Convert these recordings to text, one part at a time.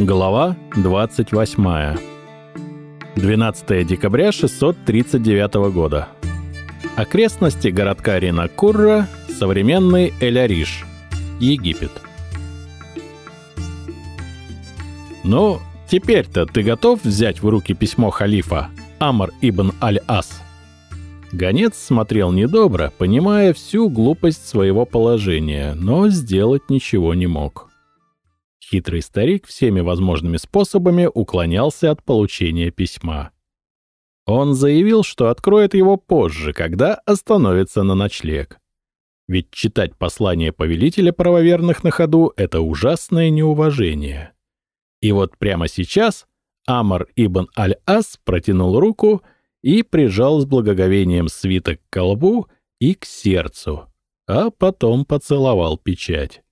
Глава 28. 12 декабря 639 года. Окрестности городка Ринакурра, современный Эль-Ариш, Египет. Ну, теперь-то ты готов взять в руки письмо халифа Амар ибн Аль-Ас? Гонец смотрел недобро, понимая всю глупость своего положения, но сделать ничего не мог. Хитрый старик всеми возможными способами уклонялся от получения письма. Он заявил, что откроет его позже, когда остановится на ночлег. Ведь читать послание повелителя правоверных на ходу — это ужасное неуважение. И вот прямо сейчас Амар ибн Аль-Ас протянул руку и прижал с благоговением свиток к колбу и к сердцу, а потом поцеловал печать.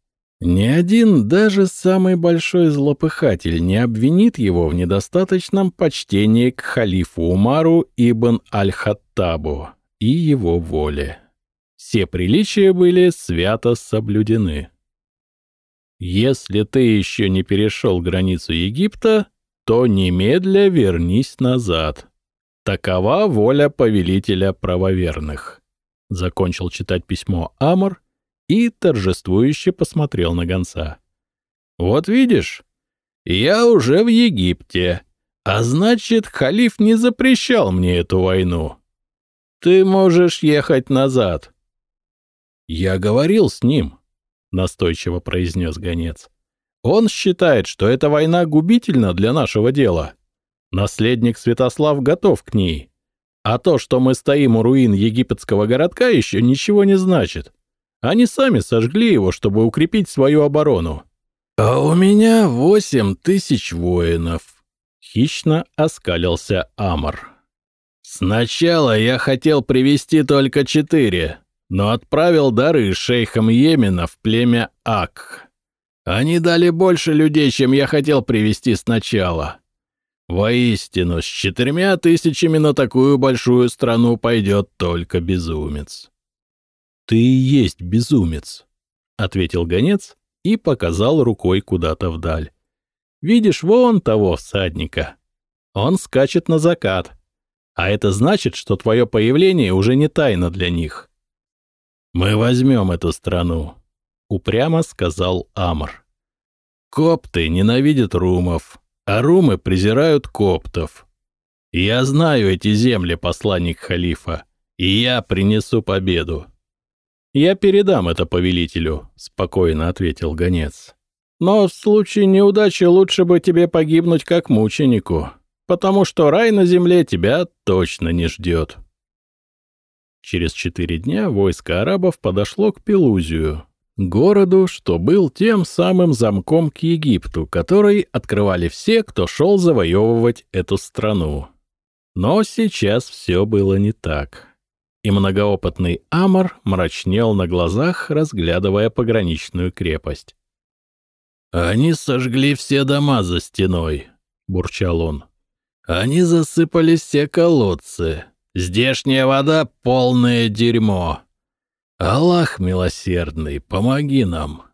Ни один, даже самый большой злопыхатель, не обвинит его в недостаточном почтении к халифу Умару ибн Аль-Хаттабу и его воле. Все приличия были свято соблюдены. Если ты еще не перешел границу Египта, то немедля вернись назад. Такова воля повелителя правоверных. Закончил читать письмо Амр и торжествующе посмотрел на гонца. «Вот видишь, я уже в Египте, а значит, халиф не запрещал мне эту войну. Ты можешь ехать назад». «Я говорил с ним», — настойчиво произнес гонец. «Он считает, что эта война губительна для нашего дела. Наследник Святослав готов к ней. А то, что мы стоим у руин египетского городка, еще ничего не значит. Они сами сожгли его, чтобы укрепить свою оборону. «А у меня восемь тысяч воинов», — хищно оскалился Амор. «Сначала я хотел привести только четыре, но отправил дары шейхам Йемена в племя Ак. Они дали больше людей, чем я хотел привести сначала. Воистину, с четырьмя тысячами на такую большую страну пойдет только безумец». «Ты и есть безумец», — ответил гонец и показал рукой куда-то вдаль. «Видишь вон того всадника? Он скачет на закат, а это значит, что твое появление уже не тайна для них». «Мы возьмем эту страну», — упрямо сказал Амр. «Копты ненавидят румов, а румы презирают коптов. Я знаю эти земли, посланник халифа, и я принесу победу». «Я передам это повелителю», — спокойно ответил гонец. «Но в случае неудачи лучше бы тебе погибнуть как мученику, потому что рай на земле тебя точно не ждет». Через четыре дня войско арабов подошло к Пелузию, городу, что был тем самым замком к Египту, который открывали все, кто шел завоевывать эту страну. Но сейчас все было не так и многоопытный Амор мрачнел на глазах, разглядывая пограничную крепость. «Они сожгли все дома за стеной», — бурчал он. «Они засыпали все колодцы. Здешняя вода — полное дерьмо. Аллах милосердный, помоги нам».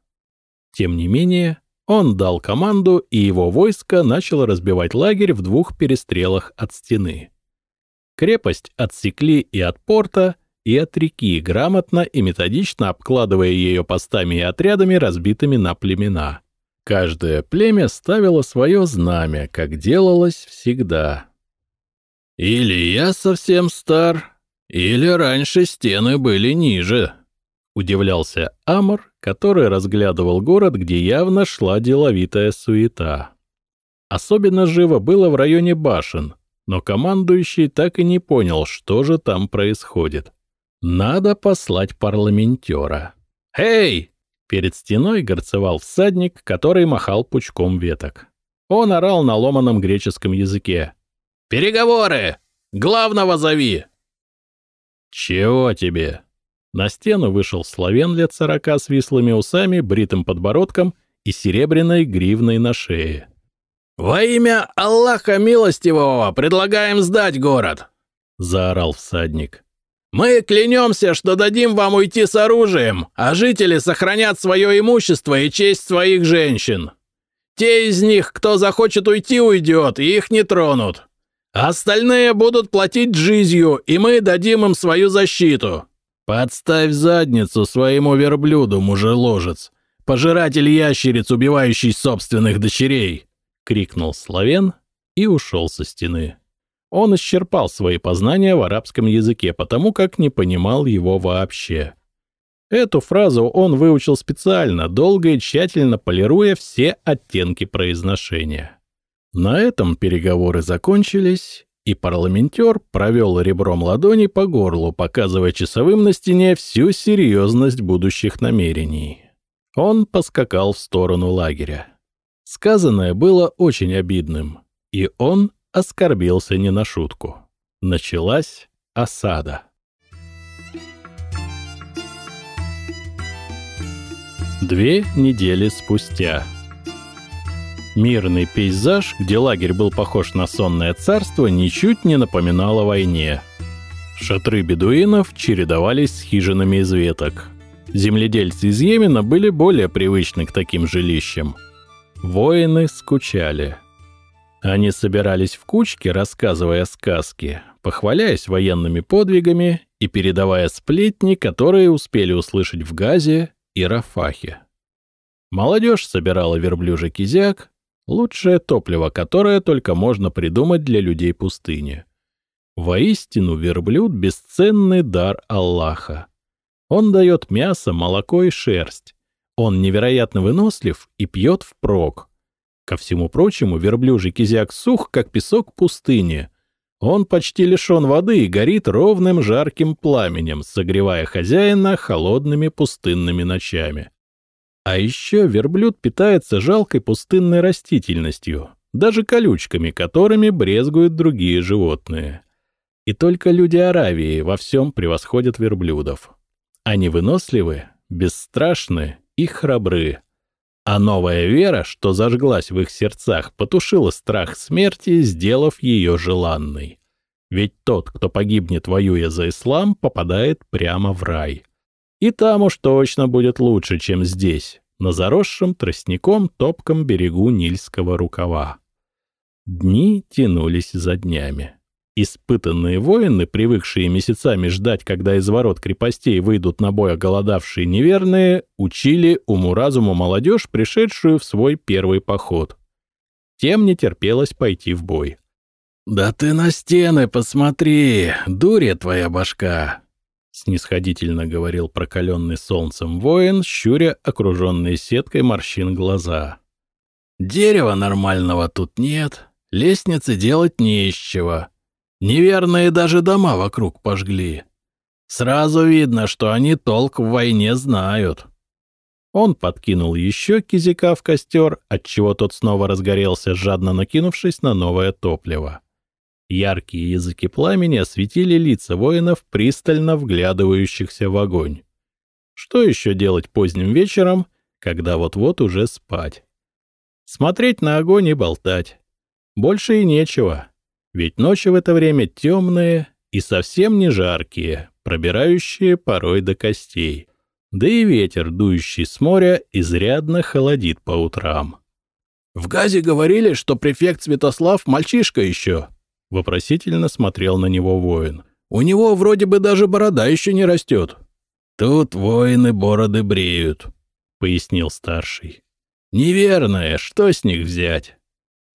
Тем не менее, он дал команду, и его войско начало разбивать лагерь в двух перестрелах от стены. Крепость отсекли и от порта, и от реки, грамотно и методично обкладывая ее постами и отрядами, разбитыми на племена. Каждое племя ставило свое знамя, как делалось всегда. «Или я совсем стар, или раньше стены были ниже», — удивлялся Амор, который разглядывал город, где явно шла деловитая суета. Особенно живо было в районе башен — но командующий так и не понял, что же там происходит. Надо послать парламентера. «Эй!» Перед стеной горцевал всадник, который махал пучком веток. Он орал на ломаном греческом языке. «Переговоры! Главного зови!» «Чего тебе?» На стену вышел славен лет сорока с вислыми усами, бритым подбородком и серебряной гривной на шее. «Во имя Аллаха Милостивого предлагаем сдать город!» — заорал всадник. Мы клянемся, что дадим вам уйти с оружием, а жители сохранят свое имущество и честь своих женщин. Те из них, кто захочет уйти, уйдет, и их не тронут. Остальные будут платить жизнью, и мы дадим им свою защиту. Подставь задницу своему верблюду, мужеложец, пожиратель ящериц, убивающий собственных дочерей!» — крикнул Славен и ушел со стены. Он исчерпал свои познания в арабском языке, потому как не понимал его вообще. Эту фразу он выучил специально, долго и тщательно полируя все оттенки произношения. На этом переговоры закончились, и парламентер провел ребром ладони по горлу, показывая часовым на стене всю серьезность будущих намерений. Он поскакал в сторону лагеря. Сказанное было очень обидным, и он оскорбился не на шутку. Началась осада. Две недели спустя. Мирный пейзаж, где лагерь был похож на сонное царство, ничуть не напоминал о войне. Шатры бедуинов чередовались с хижинами из веток. Земледельцы из Йемена были более привычны к таким жилищам. Воины скучали. Они собирались в кучки, рассказывая сказки, похваляясь военными подвигами и передавая сплетни, которые успели услышать в Газе и Рафахе. Молодежь собирала верблюжий кизяк, Лучшее топливо, которое только можно придумать для людей пустыни. Воистину, верблюд — бесценный дар Аллаха. Он дает мясо, молоко и шерсть. Он невероятно вынослив и пьет впрок. Ко всему прочему, верблюжий кизяк сух, как песок пустыни. Он почти лишен воды и горит ровным жарким пламенем, согревая хозяина холодными пустынными ночами. А еще верблюд питается жалкой пустынной растительностью, даже колючками, которыми брезгуют другие животные. И только люди Аравии во всем превосходят верблюдов. Они выносливы, бесстрашны и храбры. А новая вера, что зажглась в их сердцах, потушила страх смерти, сделав ее желанной. Ведь тот, кто погибнет, воюя за ислам, попадает прямо в рай. И там уж точно будет лучше, чем здесь, на заросшем тростником топком берегу Нильского рукава. Дни тянулись за днями. Испытанные воины, привыкшие месяцами ждать, когда из ворот крепостей выйдут на бой оголодавшие неверные, учили уму-разуму молодежь, пришедшую в свой первый поход. Тем не терпелось пойти в бой. «Да ты на стены посмотри, дуря твоя башка!» Снисходительно говорил прокаленный солнцем воин, щуря окруженные сеткой морщин глаза. «Дерева нормального тут нет, лестницы делать не из чего. Неверные даже дома вокруг пожгли. Сразу видно, что они толк в войне знают». Он подкинул еще кизика в костер, отчего тот снова разгорелся, жадно накинувшись на новое топливо. Яркие языки пламени осветили лица воинов, пристально вглядывающихся в огонь. Что еще делать поздним вечером, когда вот-вот уже спать? Смотреть на огонь и болтать. Больше и нечего, ведь ночи в это время темные и совсем не жаркие, пробирающие порой до костей. Да и ветер, дующий с моря, изрядно холодит по утрам. «В Газе говорили, что префект Святослав мальчишка еще», Вопросительно смотрел на него воин. «У него вроде бы даже борода еще не растет». «Тут воины бороды бреют», — пояснил старший. «Неверное, что с них взять?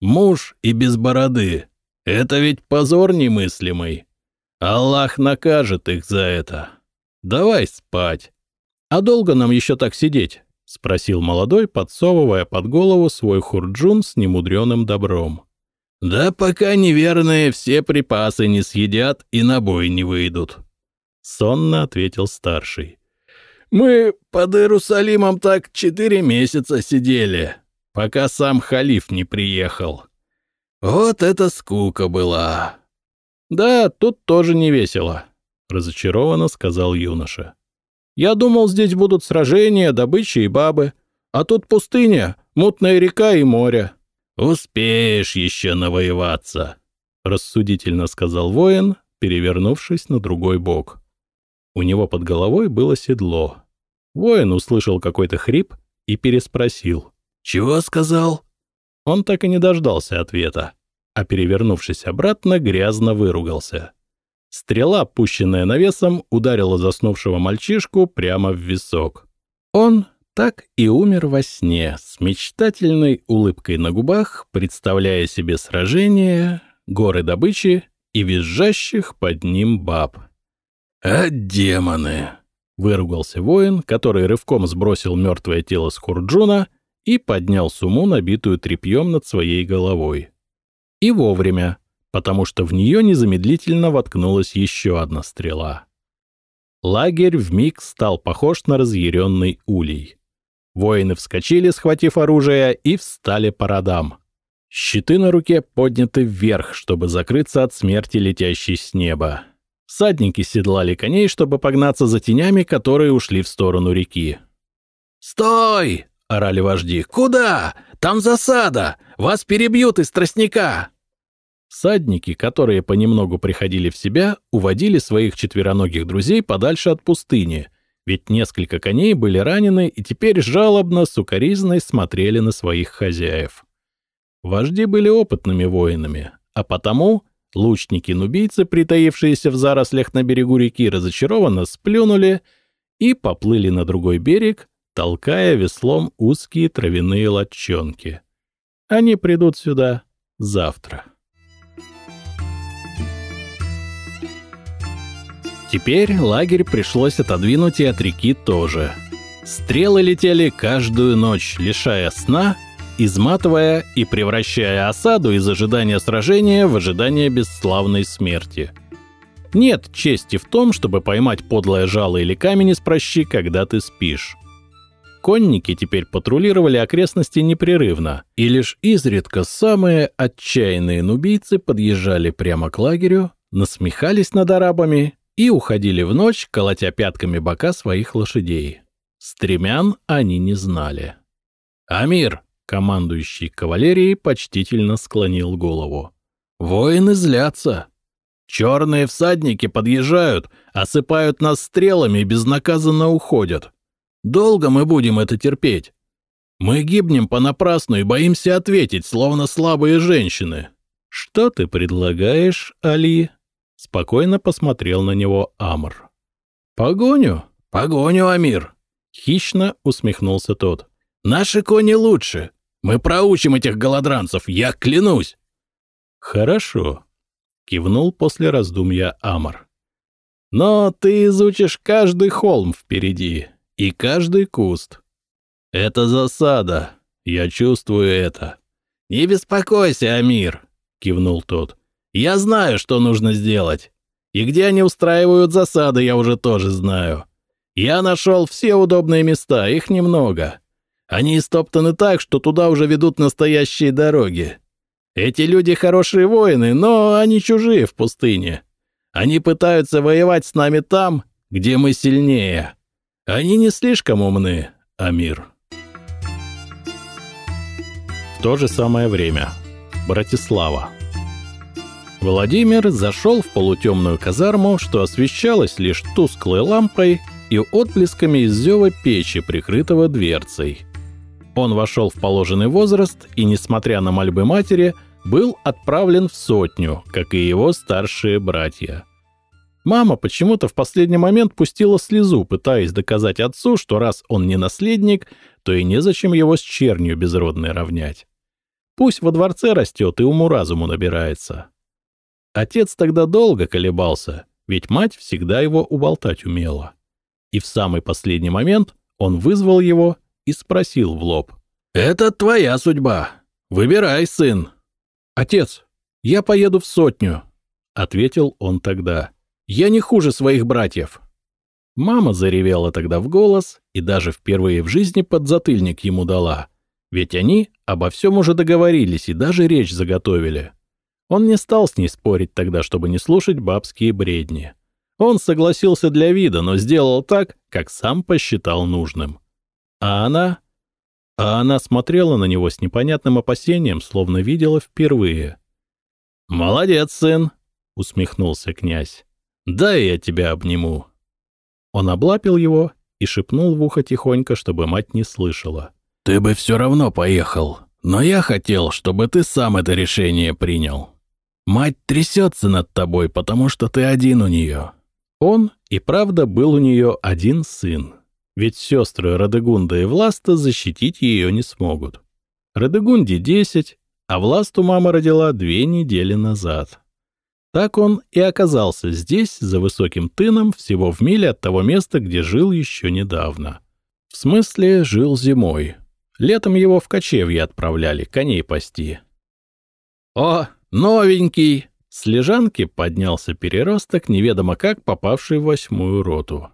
Муж и без бороды. Это ведь позор немыслимый. Аллах накажет их за это. Давай спать». «А долго нам еще так сидеть?» — спросил молодой, подсовывая под голову свой хурджун с немудреным добром. «Да пока неверные все припасы не съедят и на бой не выйдут», — сонно ответил старший. «Мы под Иерусалимом так четыре месяца сидели, пока сам халиф не приехал. Вот это скука была!» «Да, тут тоже не весело», — разочарованно сказал юноша. «Я думал, здесь будут сражения, добыча и бабы, а тут пустыня, мутная река и море». «Успеешь еще навоеваться», — рассудительно сказал воин, перевернувшись на другой бок. У него под головой было седло. Воин услышал какой-то хрип и переспросил. «Чего сказал?» Он так и не дождался ответа, а, перевернувшись обратно, грязно выругался. Стрела, пущенная навесом, ударила заснувшего мальчишку прямо в висок. Он так и умер во сне, с мечтательной улыбкой на губах, представляя себе сражение, горы добычи и визжащих под ним баб. «А демоны!» — выругался воин, который рывком сбросил мертвое тело с Хурджуна и поднял суму, набитую тряпьем над своей головой. И вовремя, потому что в нее незамедлительно воткнулась еще одна стрела. Лагерь вмиг стал похож на разъяренный улей. Воины вскочили, схватив оружие, и встали по родам. Щиты на руке подняты вверх, чтобы закрыться от смерти, летящей с неба. Садники седлали коней, чтобы погнаться за тенями, которые ушли в сторону реки. «Стой!» — орали вожди. «Куда? Там засада! Вас перебьют из тростника!» Садники, которые понемногу приходили в себя, уводили своих четвероногих друзей подальше от пустыни, ведь несколько коней были ранены и теперь жалобно, сукоризной смотрели на своих хозяев. Вожди были опытными воинами, а потому лучники-нубийцы, притаившиеся в зарослях на берегу реки, разочарованно сплюнули и поплыли на другой берег, толкая веслом узкие травяные лодчонки. Они придут сюда завтра. Теперь лагерь пришлось отодвинуть и от реки тоже. Стрелы летели каждую ночь, лишая сна изматывая и превращая осаду из ожидания сражения в ожидание бесславной смерти. Нет чести в том, чтобы поймать подлое жало или камень из прощи, когда ты спишь. Конники теперь патрулировали окрестности непрерывно, и лишь изредка самые отчаянные нубийцы подъезжали прямо к лагерю, насмехались над арабами и уходили в ночь, колотя пятками бока своих лошадей. Стремян они не знали. «Амир, Командующий кавалерией почтительно склонил голову. «Воины злятся. Черные всадники подъезжают, осыпают нас стрелами и безнаказанно уходят. Долго мы будем это терпеть? Мы гибнем понапрасну и боимся ответить, словно слабые женщины». «Что ты предлагаешь, Али?» Спокойно посмотрел на него Амр. «Погоню?» «Погоню, Амир!» Хищно усмехнулся тот. «Наши кони лучше. Мы проучим этих голодранцев, я клянусь!» «Хорошо», — кивнул после раздумья Амор. «Но ты изучишь каждый холм впереди и каждый куст. Это засада, я чувствую это». «Не беспокойся, Амир», — кивнул тот. «Я знаю, что нужно сделать. И где они устраивают засады, я уже тоже знаю. Я нашел все удобные места, их немного. Они истоптаны так, что туда уже ведут настоящие дороги. Эти люди хорошие воины, но они чужие в пустыне. Они пытаются воевать с нами там, где мы сильнее. Они не слишком умны, Амир. В то же самое время. Братислава. Владимир зашел в полутемную казарму, что освещалась лишь тусклой лампой и отблесками из зева печи, прикрытого дверцей. Он вошел в положенный возраст и, несмотря на мольбы матери, был отправлен в сотню, как и его старшие братья. Мама почему-то в последний момент пустила слезу, пытаясь доказать отцу, что раз он не наследник, то и незачем его с чернью безродной равнять. Пусть во дворце растет и уму-разуму набирается. Отец тогда долго колебался, ведь мать всегда его уболтать умела. И в самый последний момент он вызвал его и спросил в лоб. «Это твоя судьба. Выбирай, сын». «Отец, я поеду в сотню», — ответил он тогда. «Я не хуже своих братьев». Мама заревела тогда в голос и даже впервые в жизни подзатыльник ему дала. Ведь они обо всем уже договорились и даже речь заготовили. Он не стал с ней спорить тогда, чтобы не слушать бабские бредни. Он согласился для вида, но сделал так, как сам посчитал нужным. А она... А она смотрела на него с непонятным опасением, словно видела впервые. «Молодец, сын!» — усмехнулся князь. «Дай я тебя обниму». Он облапил его и шепнул в ухо тихонько, чтобы мать не слышала. «Ты бы все равно поехал, но я хотел, чтобы ты сам это решение принял. Мать трясется над тобой, потому что ты один у нее». Он и правда был у нее один сын, ведь сестры Радегунда и Власта защитить ее не смогут. Радегунде десять, а Власту мама родила две недели назад. Так он и оказался здесь, за высоким тыном, всего в миле от того места, где жил еще недавно. В смысле, жил зимой. Летом его в кочевье отправляли, коней пасти. «О, новенький!» С лежанки поднялся переросток, неведомо как попавший в восьмую роту.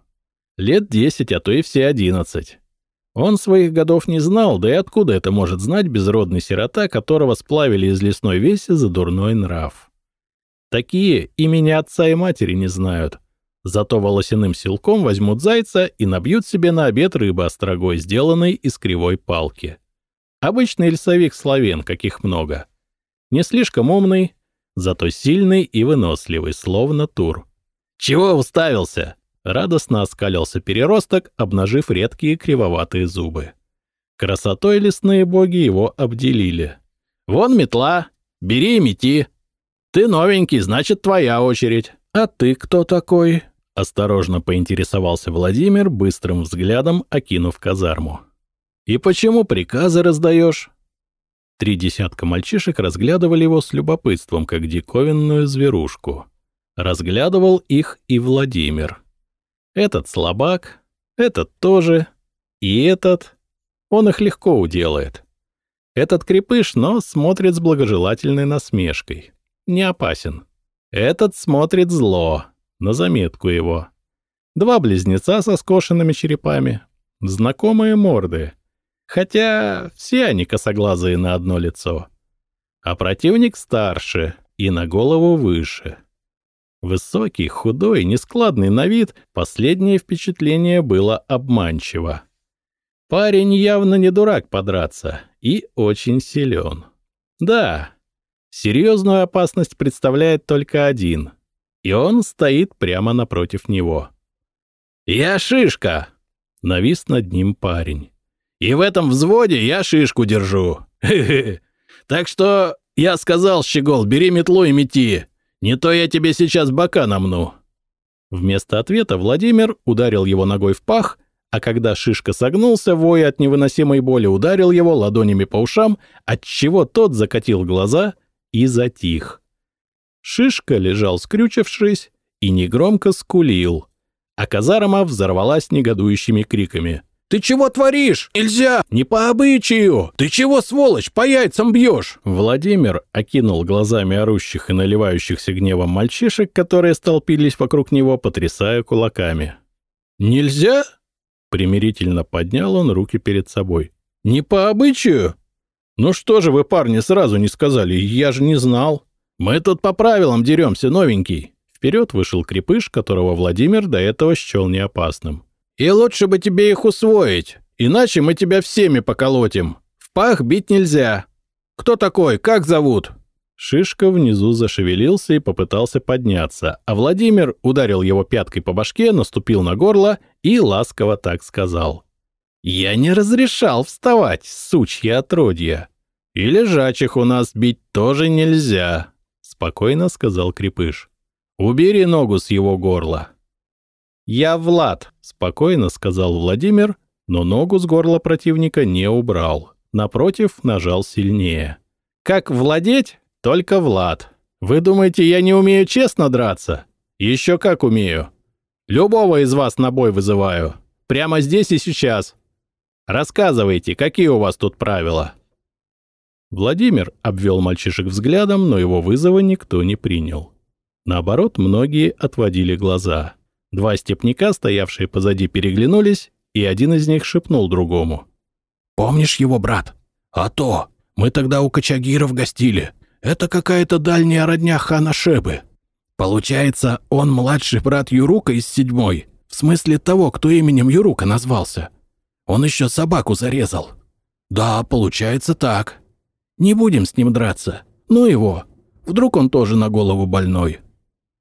Лет десять, а то и все одиннадцать. Он своих годов не знал, да и откуда это может знать безродный сирота, которого сплавили из лесной веси за дурной нрав. Такие имени отца и матери не знают. Зато волосяным силком возьмут зайца и набьют себе на обед рыбы острогой, сделанной из кривой палки. Обычный лесовик славен, каких много. Не слишком умный, зато сильный и выносливый, словно тур. «Чего уставился?» — радостно оскалился переросток, обнажив редкие кривоватые зубы. Красотой лесные боги его обделили. «Вон метла! Бери и мети!» «Ты новенький, значит, твоя очередь. А ты кто такой?» Осторожно поинтересовался Владимир, быстрым взглядом окинув казарму. «И почему приказы раздаешь?» Три десятка мальчишек разглядывали его с любопытством, как диковинную зверушку. Разглядывал их и Владимир. Этот слабак, этот тоже, и этот. Он их легко уделает. Этот крепыш, но смотрит с благожелательной насмешкой не опасен. Этот смотрит зло, на заметку его. Два близнеца со скошенными черепами, знакомые морды. Хотя все они косоглазые на одно лицо. А противник старше и на голову выше. Высокий, худой, нескладный на вид, последнее впечатление было обманчиво. Парень явно не дурак подраться и очень силен. Да, Серьезную опасность представляет только один, и он стоит прямо напротив него. «Я шишка!» — навис над ним парень. «И в этом взводе я шишку держу. Так что я сказал, Щегол, бери метлу и мети. Не то я тебе сейчас бока намну». Вместо ответа Владимир ударил его ногой в пах, а когда Шишка согнулся, воя от невыносимой боли, ударил его ладонями по ушам, отчего тот закатил глаза — и затих. Шишка лежал скрючившись и негромко скулил, а казарма взорвалась негодующими криками. «Ты чего творишь? Нельзя! Не по обычаю! Ты чего, сволочь, по яйцам бьешь?» Владимир окинул глазами орущих и наливающихся гневом мальчишек, которые столпились вокруг него, потрясая кулаками. «Нельзя?» — примирительно поднял он руки перед собой. «Не по обычаю? «Ну что же вы, парни, сразу не сказали? Я же не знал. Мы тут по правилам деремся, новенький». Вперед вышел крепыш, которого Владимир до этого счел неопасным. «И лучше бы тебе их усвоить, иначе мы тебя всеми поколотим. В пах бить нельзя. Кто такой? Как зовут?» Шишка внизу зашевелился и попытался подняться, а Владимир ударил его пяткой по башке, наступил на горло и ласково так сказал. Я не разрешал вставать, сучья отродья. И лежачих у нас бить тоже нельзя, — спокойно сказал Крепыш. Убери ногу с его горла. Я Влад, — спокойно сказал Владимир, но ногу с горла противника не убрал. Напротив, нажал сильнее. Как владеть? Только Влад. Вы думаете, я не умею честно драться? Еще как умею. Любого из вас на бой вызываю. Прямо здесь и сейчас. Рассказывайте, какие у вас тут правила?» Владимир обвел мальчишек взглядом, но его вызова никто не принял. Наоборот, многие отводили глаза. Два степняка, стоявшие позади, переглянулись, и один из них шепнул другому. «Помнишь его, брат? А то! Мы тогда у Кочагиров гостили. Это какая-то дальняя родня хана Шебы. Получается, он младший брат Юрука из седьмой, в смысле того, кто именем Юрука назвался. Он еще собаку зарезал. Да, получается так. Не будем с ним драться. Ну его. Вдруг он тоже на голову больной.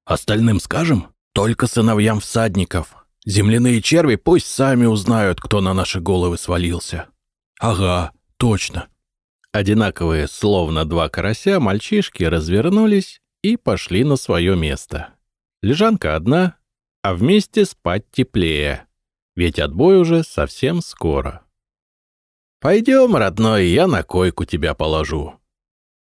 Остальным скажем? Только сыновьям всадников. Земляные черви пусть сами узнают, кто на наши головы свалился. Ага, точно. Одинаковые, словно два карася, мальчишки развернулись и пошли на свое место. Лежанка одна, а вместе спать теплее, ведь отбой уже совсем скоро. «Пойдем, родной, я на койку тебя положу».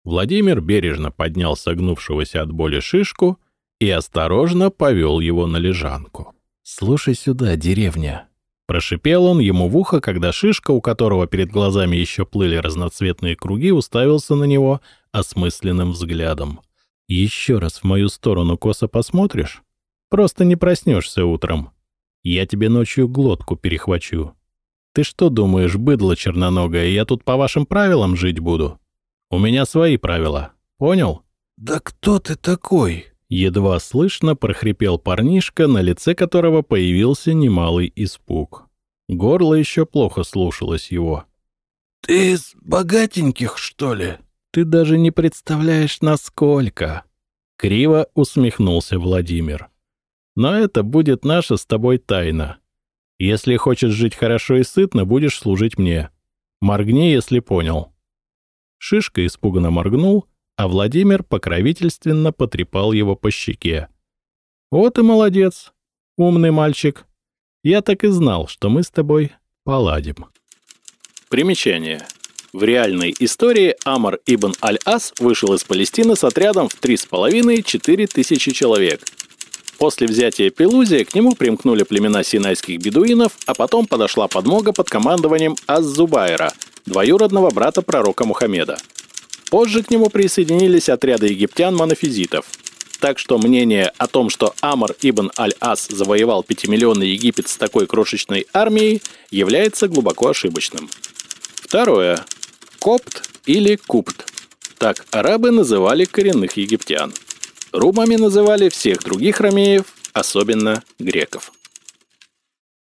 Владимир бережно поднял согнувшегося от боли шишку и осторожно повел его на лежанку. «Слушай сюда, деревня», — прошипел он ему в ухо, когда шишка, у которого перед глазами еще плыли разноцветные круги, уставился на него осмысленным взглядом. «Еще раз в мою сторону косо посмотришь? Просто не проснешься утром. Я тебе ночью глотку перехвачу. Ты что думаешь, быдло черноногое, я тут по вашим правилам жить буду? У меня свои правила, понял?» «Да кто ты такой?» Едва слышно прохрипел парнишка, на лице которого появился немалый испуг. Горло еще плохо слушалось его. «Ты из богатеньких, что ли?» «Ты даже не представляешь, насколько!» Криво усмехнулся Владимир. «Но это будет наша с тобой тайна. Если хочешь жить хорошо и сытно, будешь служить мне. Моргни, если понял». Шишка испуганно моргнул, а Владимир покровительственно потрепал его по щеке. «Вот и молодец, умный мальчик. Я так и знал, что мы с тобой поладим». Примечание. В реальной истории Амар ибн Аль-Ас вышел из Палестины с отрядом в 3,5-4 тысячи человек. После взятия Пелузия к нему примкнули племена синайских бедуинов, а потом подошла подмога под командованием Аз-Зубайра, двоюродного брата пророка Мухаммеда – Позже к нему присоединились отряды египтян-монофизитов. Так что мнение о том, что Амар ибн Аль-Ас завоевал пятимиллионный Египет с такой крошечной армией, является глубоко ошибочным. Второе. Копт или Купт. Так арабы называли коренных египтян. Румами называли всех других ромеев, особенно греков.